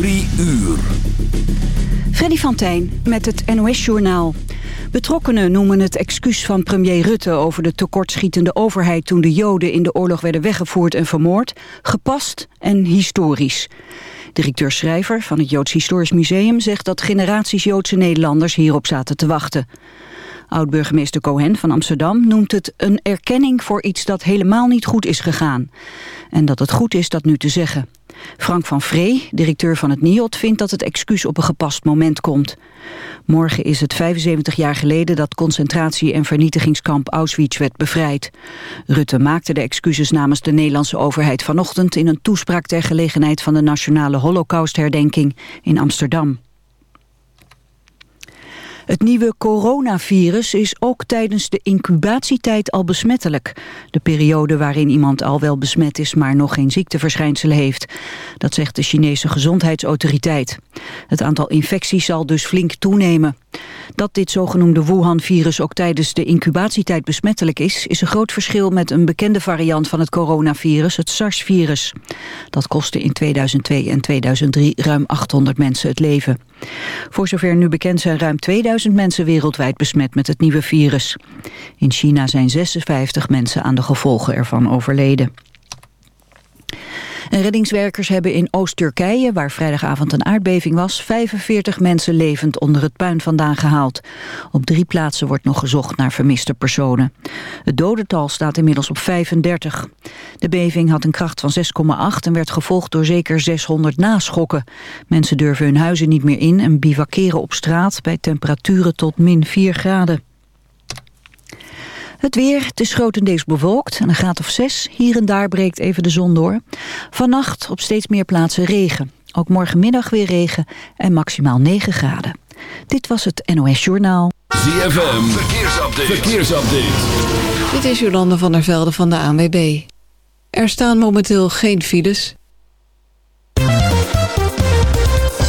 Drie uur. Freddy van Tijn met het NOS-journaal. Betrokkenen noemen het excuus van premier Rutte over de tekortschietende overheid toen de Joden in de oorlog werden weggevoerd en vermoord, gepast en historisch. Directeur Schrijver van het Joods Historisch Museum zegt dat generaties Joodse Nederlanders hierop zaten te wachten. Oud-burgemeester Cohen van Amsterdam noemt het een erkenning voor iets dat helemaal niet goed is gegaan. En dat het goed is dat nu te zeggen. Frank van Vree, directeur van het NIOD, vindt dat het excuus op een gepast moment komt. Morgen is het 75 jaar geleden dat concentratie- en vernietigingskamp Auschwitz werd bevrijd. Rutte maakte de excuses namens de Nederlandse overheid vanochtend in een toespraak ter gelegenheid van de Nationale Holocaustherdenking in Amsterdam. Het nieuwe coronavirus is ook tijdens de incubatietijd al besmettelijk. De periode waarin iemand al wel besmet is, maar nog geen ziekteverschijnselen heeft. Dat zegt de Chinese gezondheidsautoriteit. Het aantal infecties zal dus flink toenemen. Dat dit zogenoemde Wuhan-virus ook tijdens de incubatietijd besmettelijk is... is een groot verschil met een bekende variant van het coronavirus, het SARS-virus. Dat kostte in 2002 en 2003 ruim 800 mensen het leven. Voor zover nu bekend zijn ruim 2000 mensen wereldwijd besmet met het nieuwe virus. In China zijn 56 mensen aan de gevolgen ervan overleden. Reddingswerkers hebben in Oost-Turkije, waar vrijdagavond een aardbeving was, 45 mensen levend onder het puin vandaan gehaald. Op drie plaatsen wordt nog gezocht naar vermiste personen. Het dodental staat inmiddels op 35. De beving had een kracht van 6,8 en werd gevolgd door zeker 600 naschokken. Mensen durven hun huizen niet meer in en bivakeren op straat bij temperaturen tot min 4 graden. Het weer, het is grotendeels bewolkt en een graad of 6. Hier en daar breekt even de zon door. Vannacht op steeds meer plaatsen regen. Ook morgenmiddag weer regen en maximaal 9 graden. Dit was het NOS Journaal. ZFM, verkeersupdate. verkeersupdate. Dit is Jolande van der Velde van de ANWB. Er staan momenteel geen files.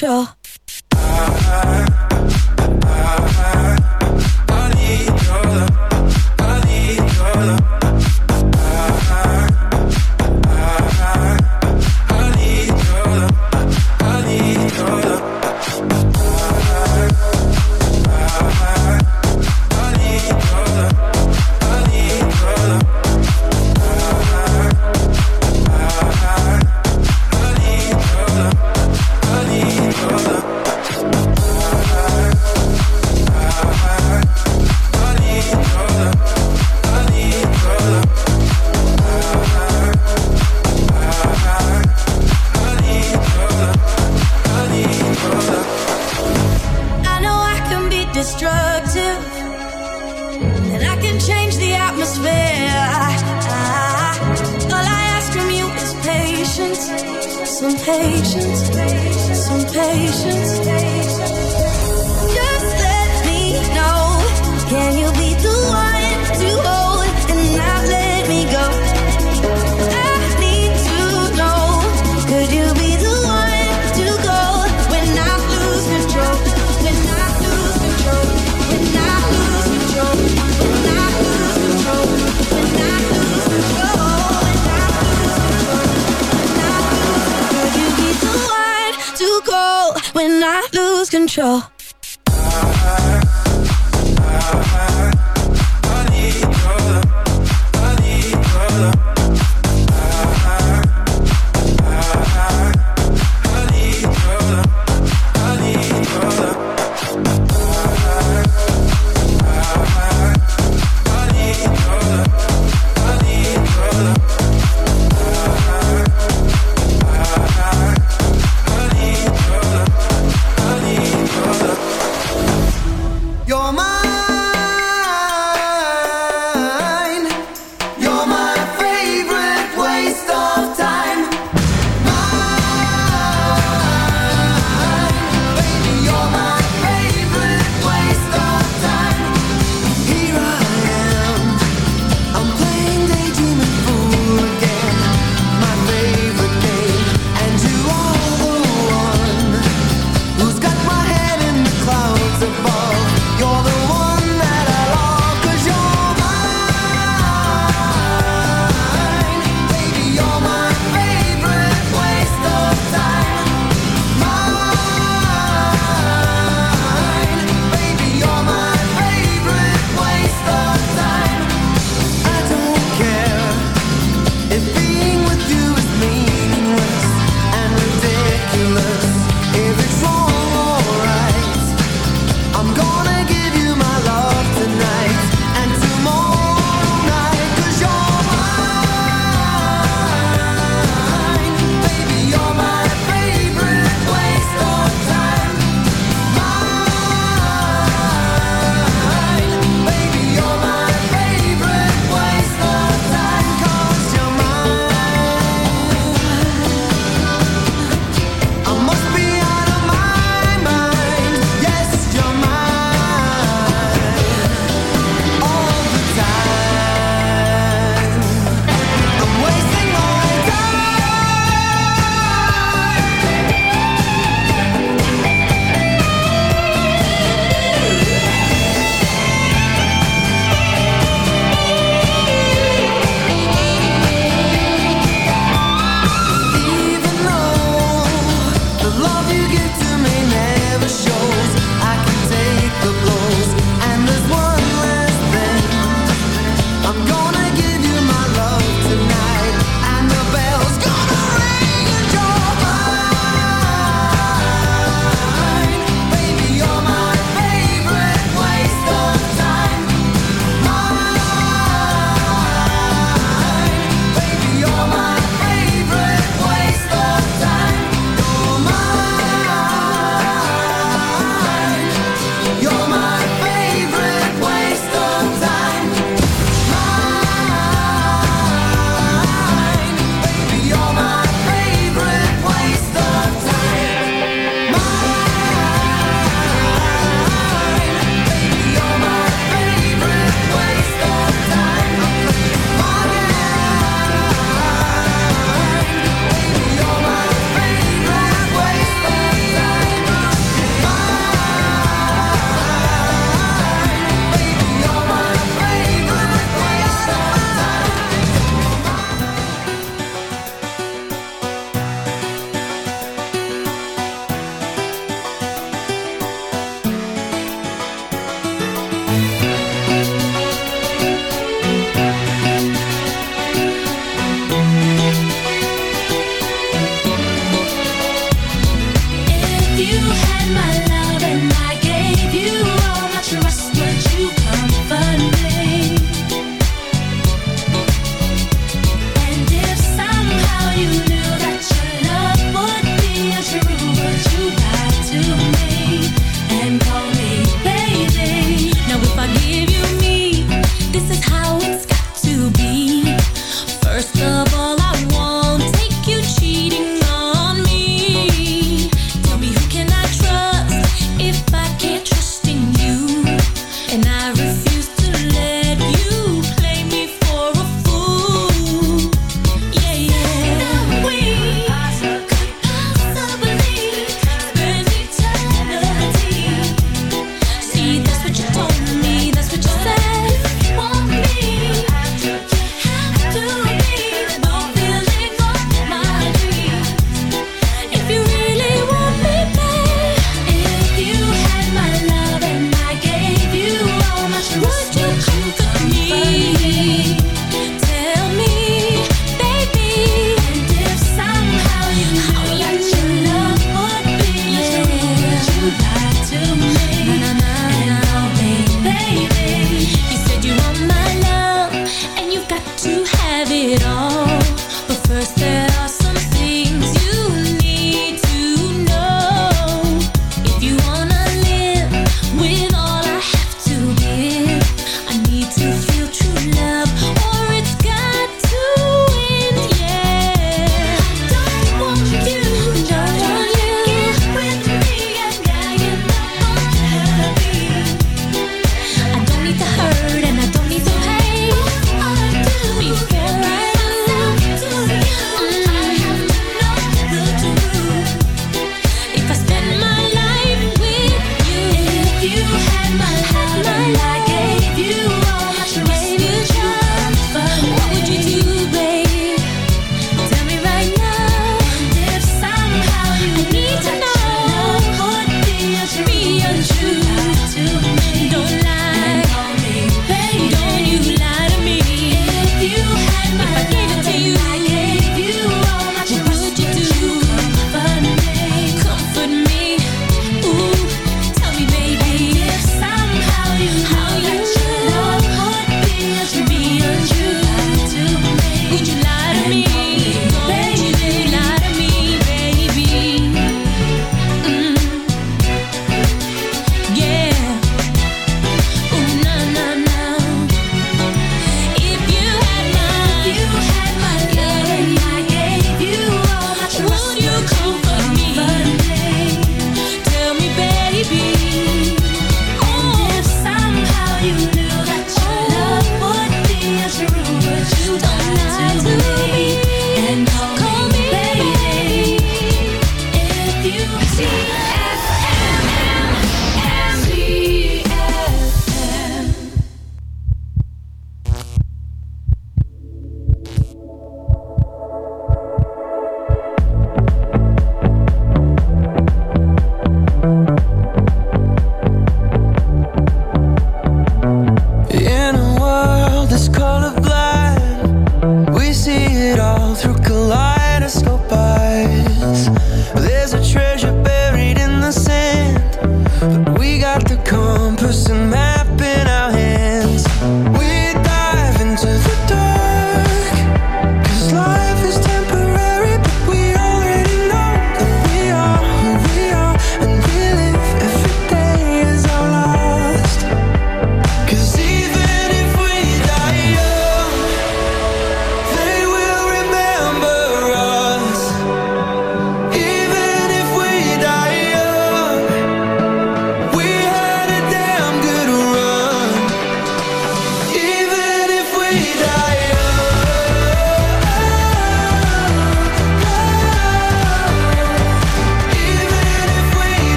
Lose control?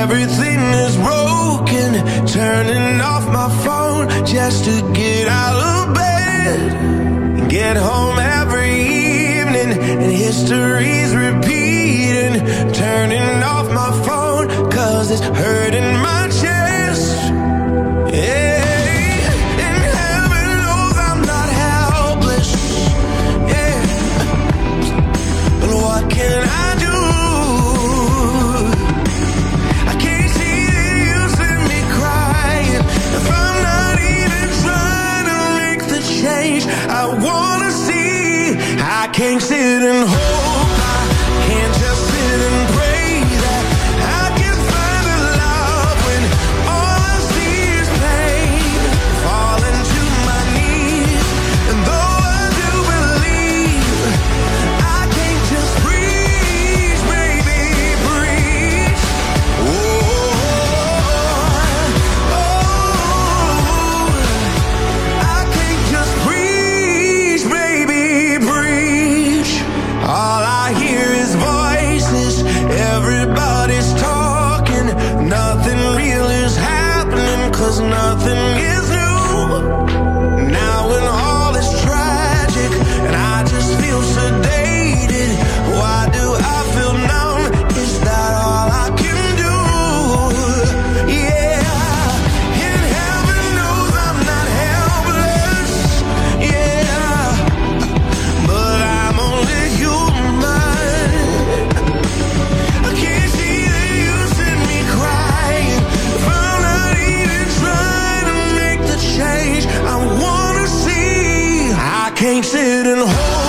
everything is broken. Turning off my phone just to get out of bed. Get home every evening and history's repeating. Turning off my phone cause it's hurting my chest. can't sit and hold can't sit and hope.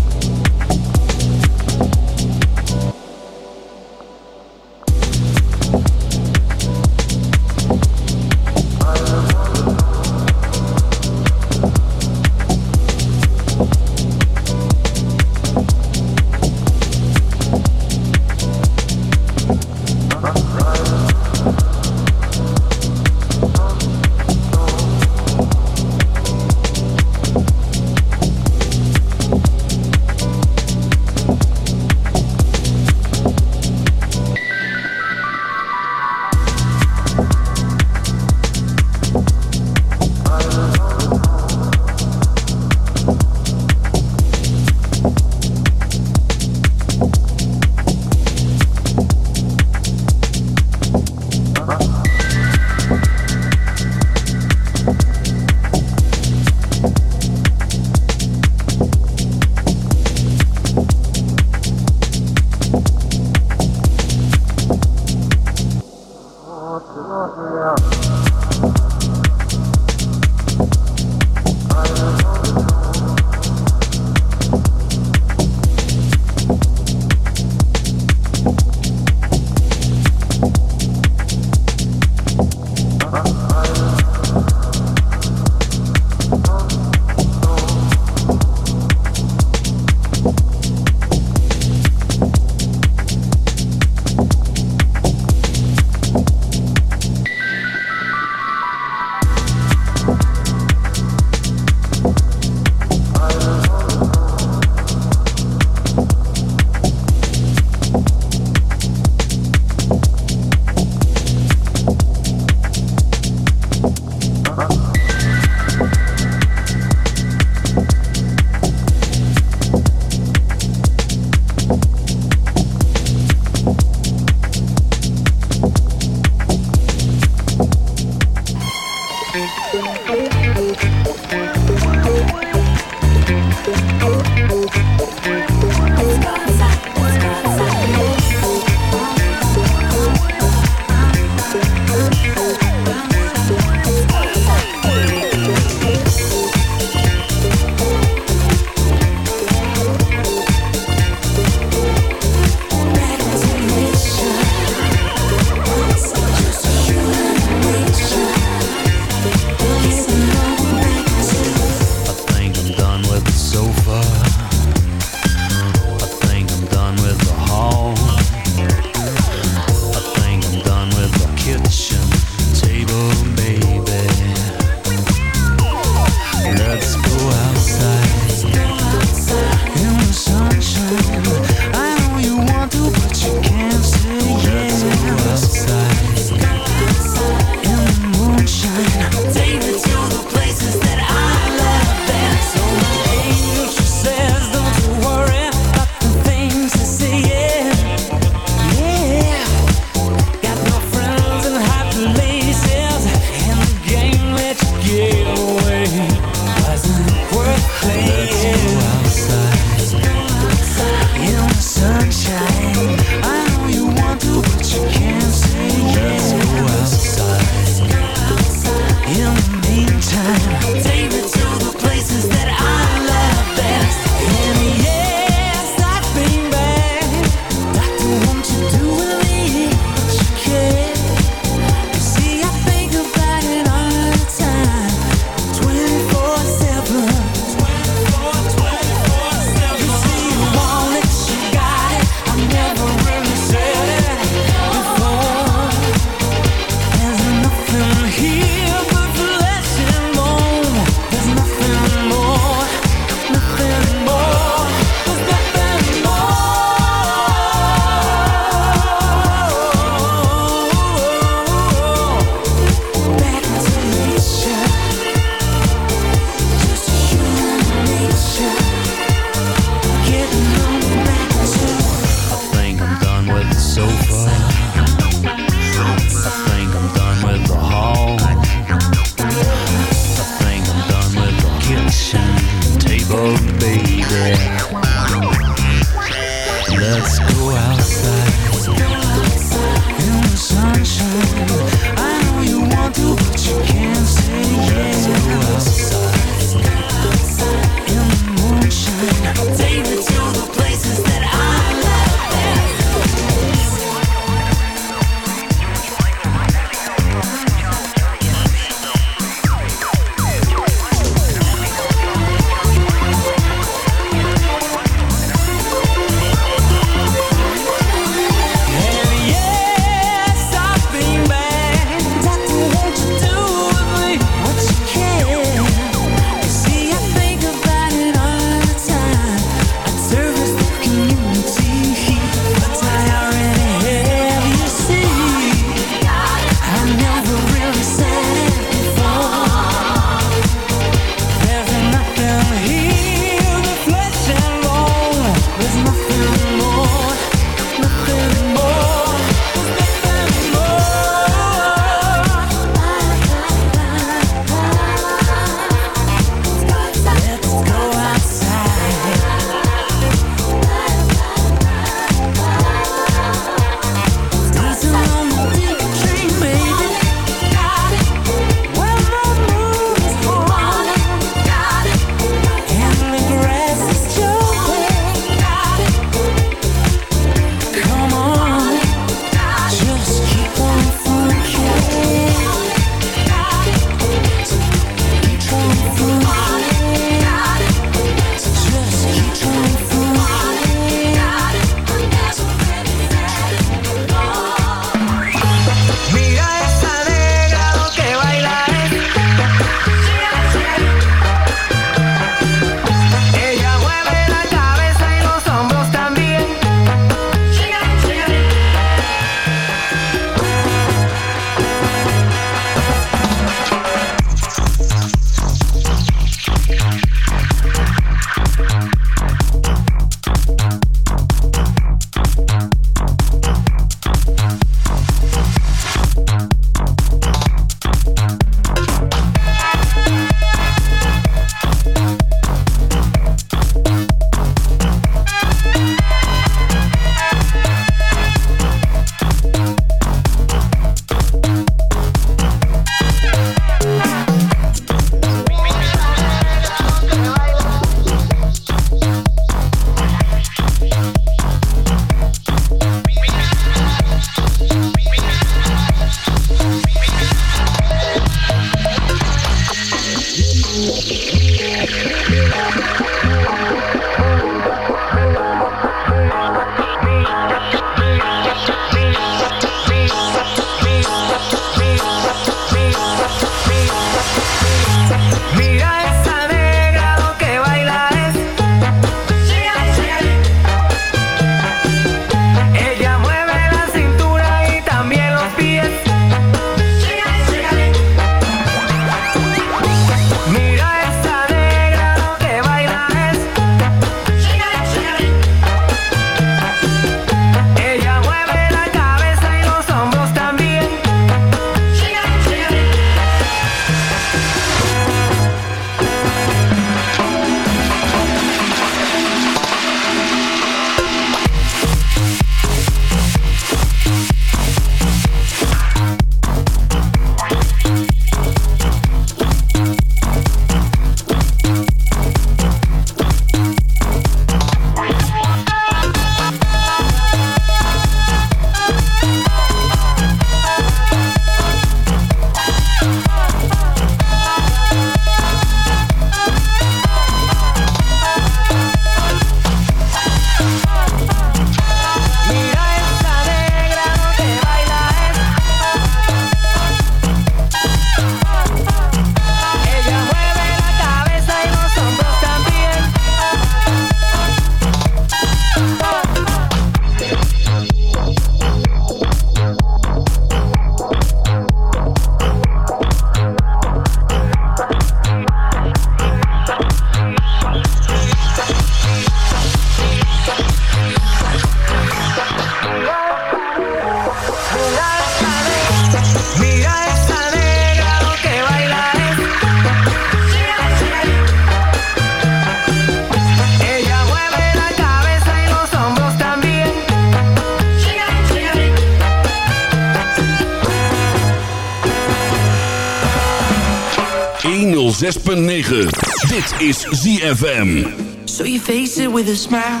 Dit is ZFM. So you face it with a smile.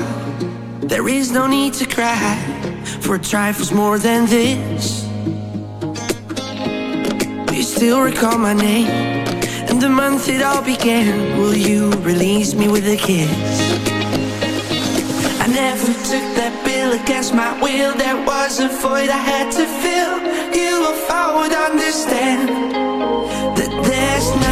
There is no need to cry for trifles more than this. You still recall my name and the month it all began. Will you release me with a kiss? I never took that bill against my will. There was a void I had to fill. You, if I would understand that there's nothing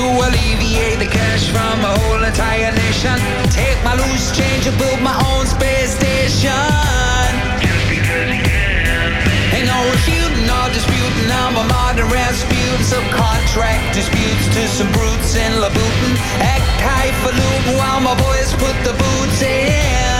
to alleviate the cash from a whole entire nation. Take my loose change and build my own space station. Ain't no refuting or disputing. I'm a modern Rasputin. Subcontract disputes to some brutes in Labutin. Act highfalutin while my boys put the boots in.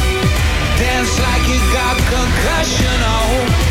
Dance like you got concussion. Oh,